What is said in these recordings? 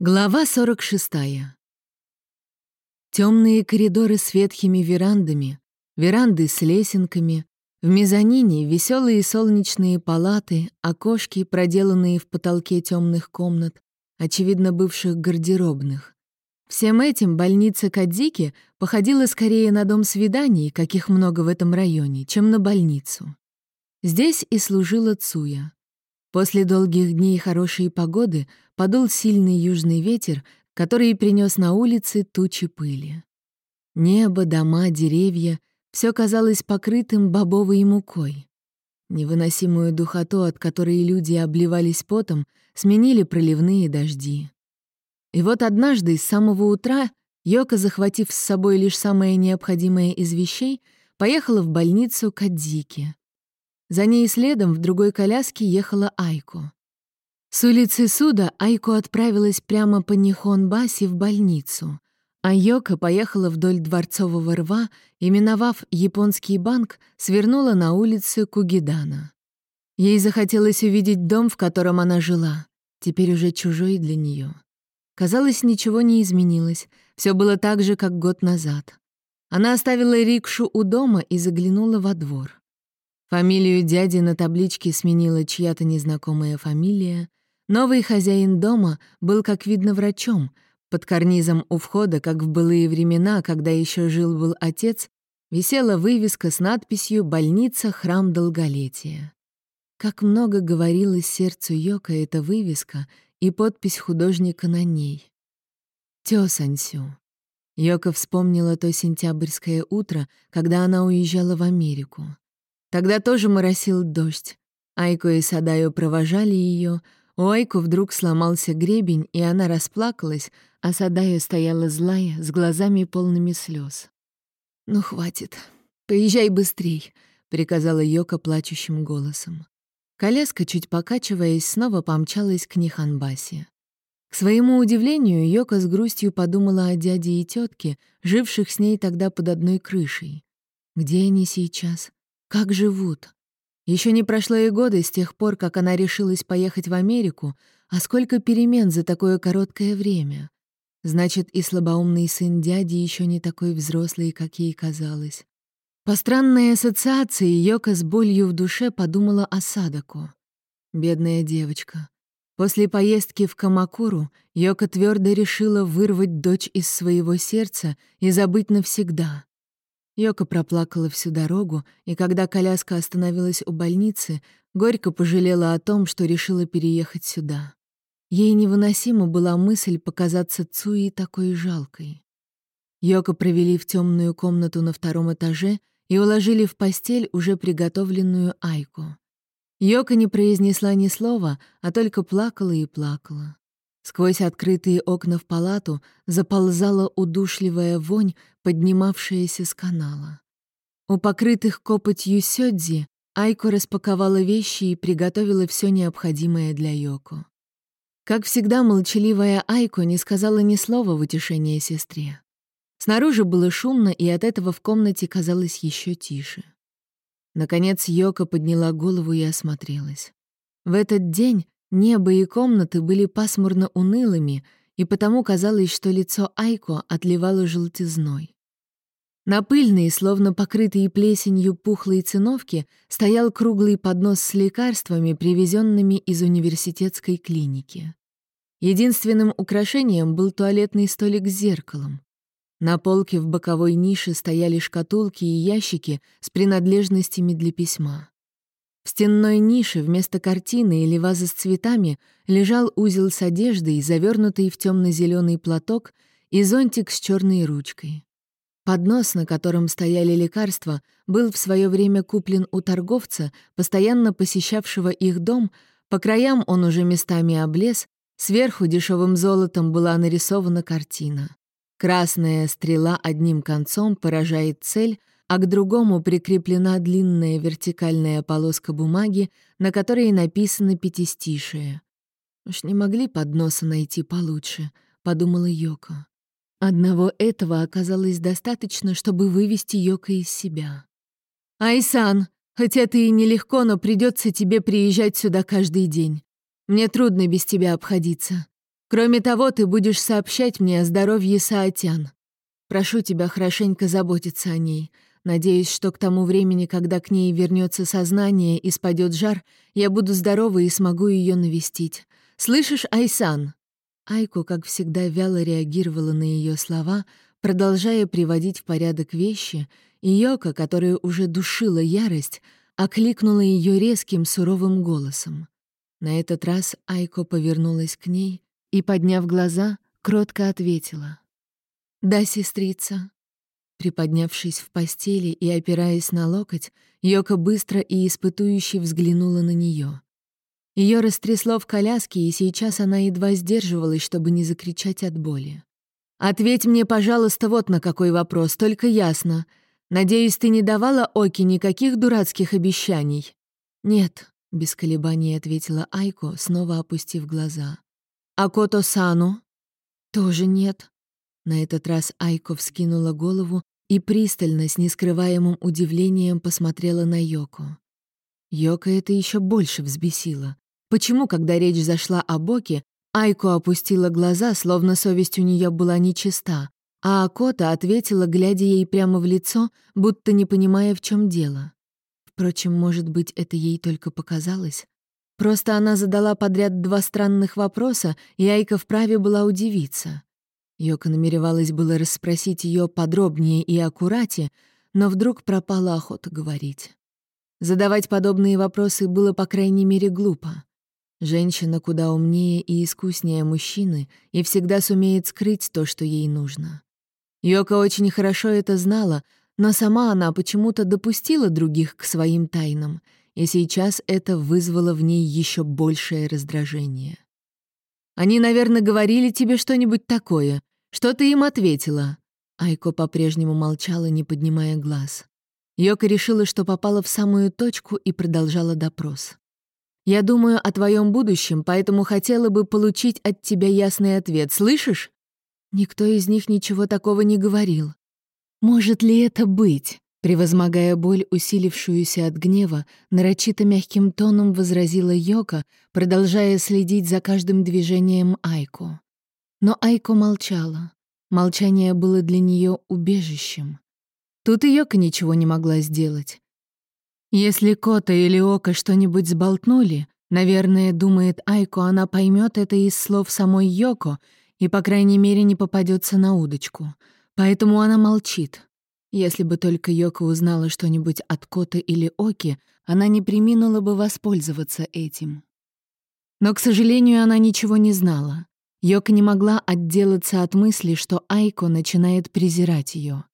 Глава 46. Темные коридоры с ветхими верандами, веранды с лесенками, в мезонине веселые солнечные палаты, окошки, проделанные в потолке темных комнат, очевидно бывших гардеробных. Всем этим больница Кадзики походила скорее на дом свиданий, каких много в этом районе, чем на больницу. Здесь и служила Цуя. После долгих дней хорошей погоды подул сильный южный ветер, который принес на улице тучи пыли. Небо, дома, деревья — все казалось покрытым бобовой мукой. Невыносимую духоту, от которой люди обливались потом, сменили проливные дожди. И вот однажды с самого утра Йока, захватив с собой лишь самое необходимое из вещей, поехала в больницу к Адзике. За ней следом в другой коляске ехала Айко. С улицы суда Айко отправилась прямо по Нихонбаси в больницу, а Йока поехала вдоль Дворцового рва и, миновав японский банк, свернула на улицу Кугидана. Ей захотелось увидеть дом, в котором она жила, теперь уже чужой для нее. Казалось, ничего не изменилось, все было так же, как год назад. Она оставила рикшу у дома и заглянула во двор. Фамилию дяди на табличке сменила чья-то незнакомая фамилия. Новый хозяин дома был, как видно, врачом. Под карнизом у входа, как в былые времена, когда еще жил-был отец, висела вывеска с надписью «Больница, храм долголетия». Как много говорила сердцу Йока эта вывеска и подпись художника на ней. Тё Сансю. Йока вспомнила то сентябрьское утро, когда она уезжала в Америку. Тогда тоже моросил дождь. Айко и Садаю провожали ее. У Айко вдруг сломался гребень, и она расплакалась, а Садаю стояла злая, с глазами полными слез. «Ну, хватит. Поезжай быстрей», — приказала Йока плачущим голосом. Коляска, чуть покачиваясь, снова помчалась к Ниханбасе. К своему удивлению, Йока с грустью подумала о дяде и тетке, живших с ней тогда под одной крышей. Где они сейчас? Как живут? Еще не прошло и года с тех пор, как она решилась поехать в Америку, а сколько перемен за такое короткое время. Значит, и слабоумный сын дяди еще не такой взрослый, как ей казалось. По странной ассоциации Йока с болью в душе подумала о Садаку. Бедная девочка. После поездки в Камакуру Йока твердо решила вырвать дочь из своего сердца и забыть навсегда. Йока проплакала всю дорогу, и когда коляска остановилась у больницы, горько пожалела о том, что решила переехать сюда. Ей невыносима была мысль показаться Цуи такой жалкой. Йока провели в темную комнату на втором этаже и уложили в постель уже приготовленную Айку. Йока не произнесла ни слова, а только плакала и плакала. Сквозь открытые окна в палату заползала удушливая вонь, поднимавшаяся с канала. У покрытых копотью сёдзи Айко распаковала вещи и приготовила все необходимое для Йоко. Как всегда, молчаливая Айко не сказала ни слова в утешение сестре. Снаружи было шумно, и от этого в комнате казалось еще тише. Наконец Йока подняла голову и осмотрелась. В этот день Небо и комнаты были пасмурно унылыми, и потому казалось, что лицо Айко отливало желтизной. На пыльной, словно покрытой плесенью пухлой циновке, стоял круглый поднос с лекарствами, привезенными из университетской клиники. Единственным украшением был туалетный столик с зеркалом. На полке в боковой нише стояли шкатулки и ящики с принадлежностями для письма. В стенной нише вместо картины или вазы с цветами лежал узел с одеждой, завернутый в темно-зеленый платок, и зонтик с черной ручкой. Поднос, на котором стояли лекарства, был в свое время куплен у торговца, постоянно посещавшего их дом, по краям он уже местами облез, сверху дешевым золотом была нарисована картина. Красная стрела одним концом поражает цель, а к другому прикреплена длинная вертикальная полоска бумаги, на которой написано пятистишие. «Уж не могли подноса найти получше», — подумала Йоко. Одного этого оказалось достаточно, чтобы вывести Йоко из себя. «Айсан, хотя ты и нелегко, но придется тебе приезжать сюда каждый день. Мне трудно без тебя обходиться. Кроме того, ты будешь сообщать мне о здоровье Саатян. Прошу тебя хорошенько заботиться о ней. Надеюсь, что к тому времени, когда к ней вернется сознание и спадет жар, я буду здорова и смогу ее навестить. Слышишь, Айсан?» Айку, как всегда, вяло реагировала на ее слова, продолжая приводить в порядок вещи, и Йока, которая уже душила ярость, окликнула ее резким суровым голосом. На этот раз Айко повернулась к ней и, подняв глаза, кротко ответила. «Да, сестрица». Приподнявшись в постели и опираясь на локоть, Йока быстро и испытующе взглянула на нее. Ее растрясло в коляске, и сейчас она едва сдерживалась, чтобы не закричать от боли. «Ответь мне, пожалуйста, вот на какой вопрос, только ясно. Надеюсь, ты не давала Оки никаких дурацких обещаний?» «Нет», — без колебаний ответила Айко, снова опустив глаза. «А Кото-сану?» «Тоже нет». На этот раз Айко вскинула голову и пристально, с нескрываемым удивлением посмотрела на Йоко. Йока это еще больше взбесило. Почему, когда речь зашла о Боке, Айко опустила глаза, словно совесть у нее была нечиста, а Акота ответила, глядя ей прямо в лицо, будто не понимая, в чем дело. Впрочем, может быть, это ей только показалось. Просто она задала подряд два странных вопроса, и Айка вправе была удивиться. Йока намеревалась было расспросить ее подробнее и аккурате, но вдруг пропала охота говорить. Задавать подобные вопросы было, по крайней мере, глупо. Женщина куда умнее и искуснее мужчины и всегда сумеет скрыть то, что ей нужно. Йока очень хорошо это знала, но сама она почему-то допустила других к своим тайнам, и сейчас это вызвало в ней еще большее раздражение. «Они, наверное, говорили тебе что-нибудь такое. Что ты им ответила?» Айко по-прежнему молчала, не поднимая глаз. Йока решила, что попала в самую точку и продолжала допрос. «Я думаю о твоем будущем, поэтому хотела бы получить от тебя ясный ответ. Слышишь?» Никто из них ничего такого не говорил. Может ли это быть? Превозмогая боль, усилившуюся от гнева, нарочито мягким тоном возразила Йока, продолжая следить за каждым движением Айко. Но Айко молчала. Молчание было для нее убежищем. Тут Йока ничего не могла сделать. Если Кота или Ока что-нибудь сболтнули, наверное, думает Айко, она поймет это из слов самой Йоко и, по крайней мере, не попадется на удочку. Поэтому она молчит. Если бы только Йока узнала что-нибудь от Кота или Оки, она не приминула бы воспользоваться этим. Но, к сожалению, она ничего не знала. Йока не могла отделаться от мысли, что Айко начинает презирать ее.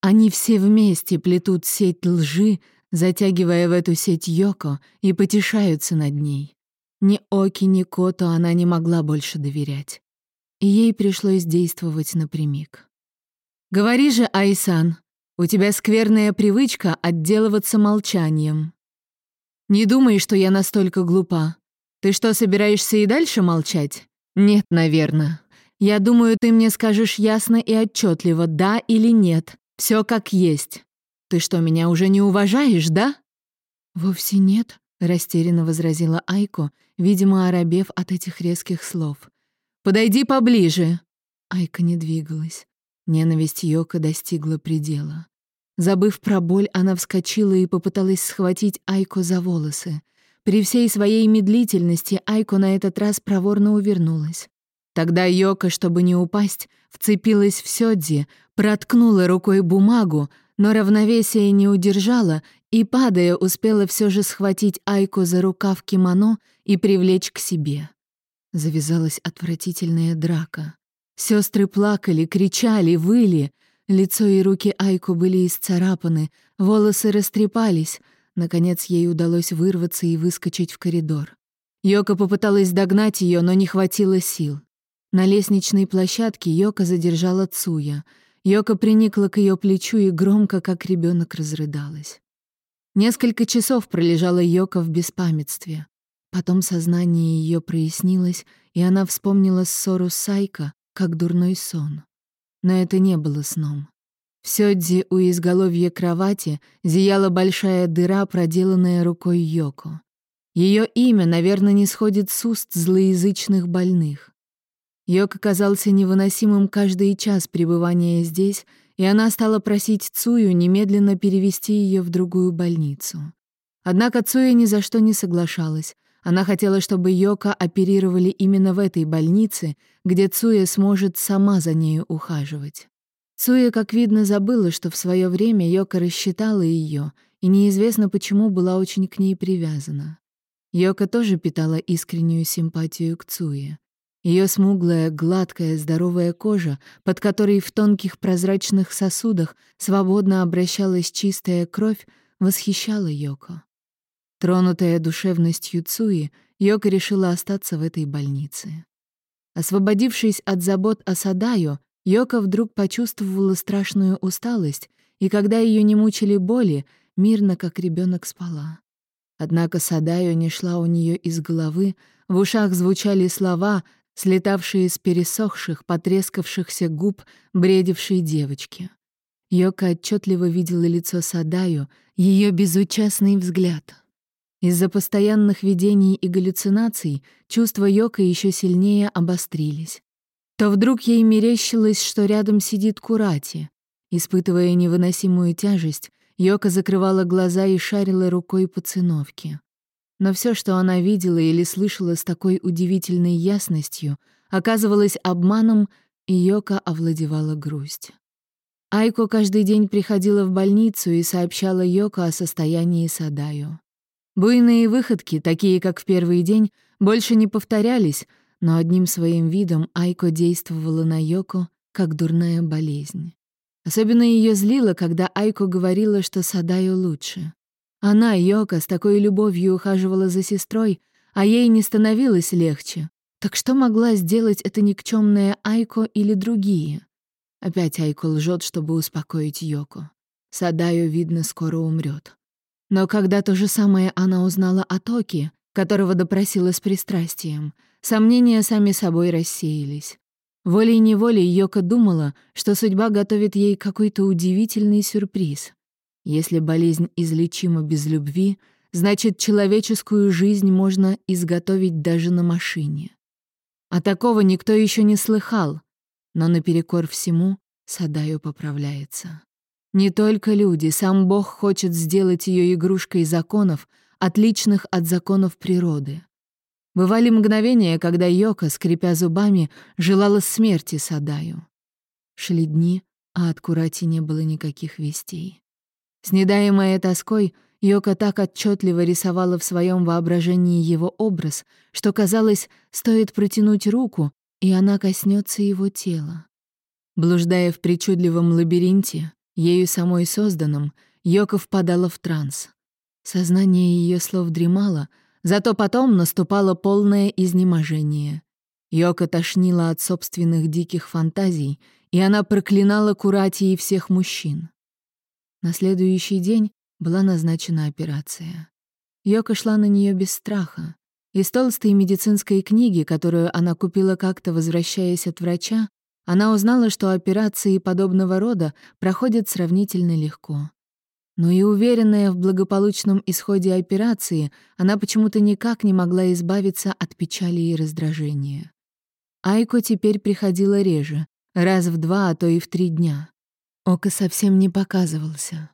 Они все вместе плетут сеть лжи, затягивая в эту сеть Йоко, и потешаются над ней. Ни Оки, ни Кото она не могла больше доверять и ей пришлось действовать напрямик. «Говори же, Айсан, у тебя скверная привычка отделываться молчанием. Не думай, что я настолько глупа. Ты что, собираешься и дальше молчать? Нет, наверное. Я думаю, ты мне скажешь ясно и отчетливо, да или нет. Все как есть. Ты что, меня уже не уважаешь, да?» «Вовсе нет», — растерянно возразила Айко, видимо, оробев от этих резких слов. Подойди поближе!» Айка не двигалась. Ненависть Йока достигла предела. Забыв про боль, она вскочила и попыталась схватить Айко за волосы. При всей своей медлительности Айко на этот раз проворно увернулась. Тогда Йока, чтобы не упасть, вцепилась в Сёдзи, проткнула рукой бумагу, но равновесие не удержала и, падая, успела все же схватить Айко за рукав кимоно и привлечь к себе. Завязалась отвратительная драка. Сестры плакали, кричали, выли. Лицо и руки Айку были исцарапаны, волосы растрепались. Наконец ей удалось вырваться и выскочить в коридор. Йока попыталась догнать ее, но не хватило сил. На лестничной площадке Йока задержала Цуя. Йока приникла к ее плечу и громко, как ребенок, разрыдалась. Несколько часов пролежала Йока в беспамятстве. Потом сознание ее прояснилось, и она вспомнила ссору с Сайко, как дурной сон. Но это не было сном. В Сёдзи у изголовья кровати зияла большая дыра, проделанная рукой Йоко. Ее имя, наверное, не сходит с уст злоязычных больных. Йок казался невыносимым каждый час пребывания здесь, и она стала просить Цую немедленно перевести ее в другую больницу. Однако Цуя ни за что не соглашалась. Она хотела, чтобы Йока оперировали именно в этой больнице, где Цуя сможет сама за нею ухаживать. Цуя, как видно, забыла, что в свое время Йока рассчитала ее, и неизвестно почему была очень к ней привязана. Йока тоже питала искреннюю симпатию к Цуе. Ее смуглая, гладкая, здоровая кожа, под которой в тонких прозрачных сосудах свободно обращалась чистая кровь, восхищала Йоко. Тронутая душевностью Цуи, Йока решила остаться в этой больнице. Освободившись от забот о Садаю, Йока вдруг почувствовала страшную усталость, и когда ее не мучили боли, мирно, как ребенок, спала. Однако Садаю не шла у нее из головы, в ушах звучали слова, слетавшие с пересохших, потрескавшихся губ бредившей девочки. Йока отчетливо видела лицо Садаю, ее безучастный взгляд. Из-за постоянных видений и галлюцинаций чувства Йока еще сильнее обострились. То вдруг ей мерещилось, что рядом сидит Курати. Испытывая невыносимую тяжесть, Йока закрывала глаза и шарила рукой по циновке. Но все, что она видела или слышала с такой удивительной ясностью, оказывалось обманом, и Йока овладевала грусть. Айко каждый день приходила в больницу и сообщала Йоко о состоянии Садаю. Буйные выходки, такие как в первый день, больше не повторялись, но одним своим видом Айко действовала на Йоко как дурная болезнь. Особенно ее злило, когда Айко говорила, что Садаю лучше. Она, Йока, с такой любовью ухаживала за сестрой, а ей не становилось легче. Так что могла сделать эта никчемная Айко или другие? Опять Айко лжет, чтобы успокоить Йоко. Садаю, видно, скоро умрет. Но когда то же самое она узнала о Токи, которого допросила с пристрастием, сомнения сами собой рассеялись. Волей-неволей Йока думала, что судьба готовит ей какой-то удивительный сюрприз. Если болезнь излечима без любви, значит, человеческую жизнь можно изготовить даже на машине. А такого никто еще не слыхал, но наперекор всему Садаю поправляется. Не только люди, сам Бог хочет сделать ее игрушкой законов, отличных от законов природы. Бывали мгновения, когда Йока, скрипя зубами, желала смерти Садаю. Шли дни, а от Курати не было никаких вестей. Снедаемая тоской, Йока так отчетливо рисовала в своем воображении его образ, что казалось, стоит протянуть руку, и она коснется его тела. Блуждая в причудливом лабиринте, ею самой созданном, Йока впадала в транс. Сознание ее слов дремало, зато потом наступало полное изнеможение. Йока тошнила от собственных диких фантазий, и она проклинала Курати и всех мужчин. На следующий день была назначена операция. Йока шла на нее без страха. Из толстой медицинской книги, которую она купила как-то, возвращаясь от врача, она узнала, что операции подобного рода проходят сравнительно легко. Но и уверенная в благополучном исходе операции, она почему-то никак не могла избавиться от печали и раздражения. Айко теперь приходила реже, раз в два, а то и в три дня. Ока совсем не показывался.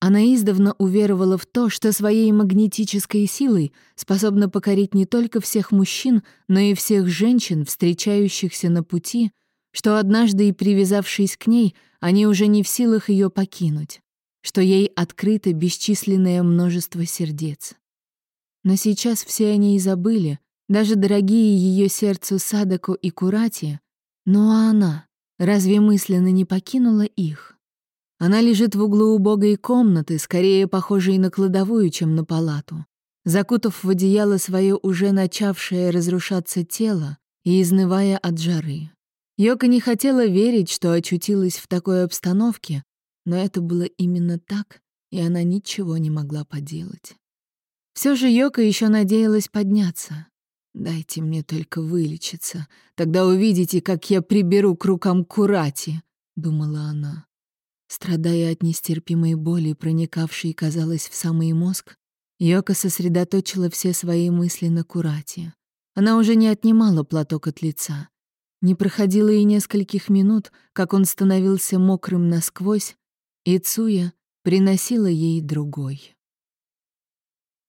Она издавна уверовала в то, что своей магнетической силой способна покорить не только всех мужчин, но и всех женщин, встречающихся на пути, что однажды и привязавшись к ней, они уже не в силах ее покинуть, что ей открыто бесчисленное множество сердец. Но сейчас все они и забыли, даже дорогие ее сердцу Садако и Курати, ну а она — Разве мысленно не покинула их? Она лежит в углу убогой комнаты, скорее похожей на кладовую, чем на палату, закутав в одеяло свое уже начавшее разрушаться тело и изнывая от жары. Йока не хотела верить, что очутилась в такой обстановке, но это было именно так, и она ничего не могла поделать. Все же Йока еще надеялась подняться. Дайте мне только вылечиться, тогда увидите, как я приберу к рукам Курати, думала она. Страдая от нестерпимой боли, проникавшей, казалось, в самый мозг, Йока сосредоточила все свои мысли на Курати. Она уже не отнимала платок от лица. Не проходило и нескольких минут, как он становился мокрым насквозь, и Цуя приносила ей другой.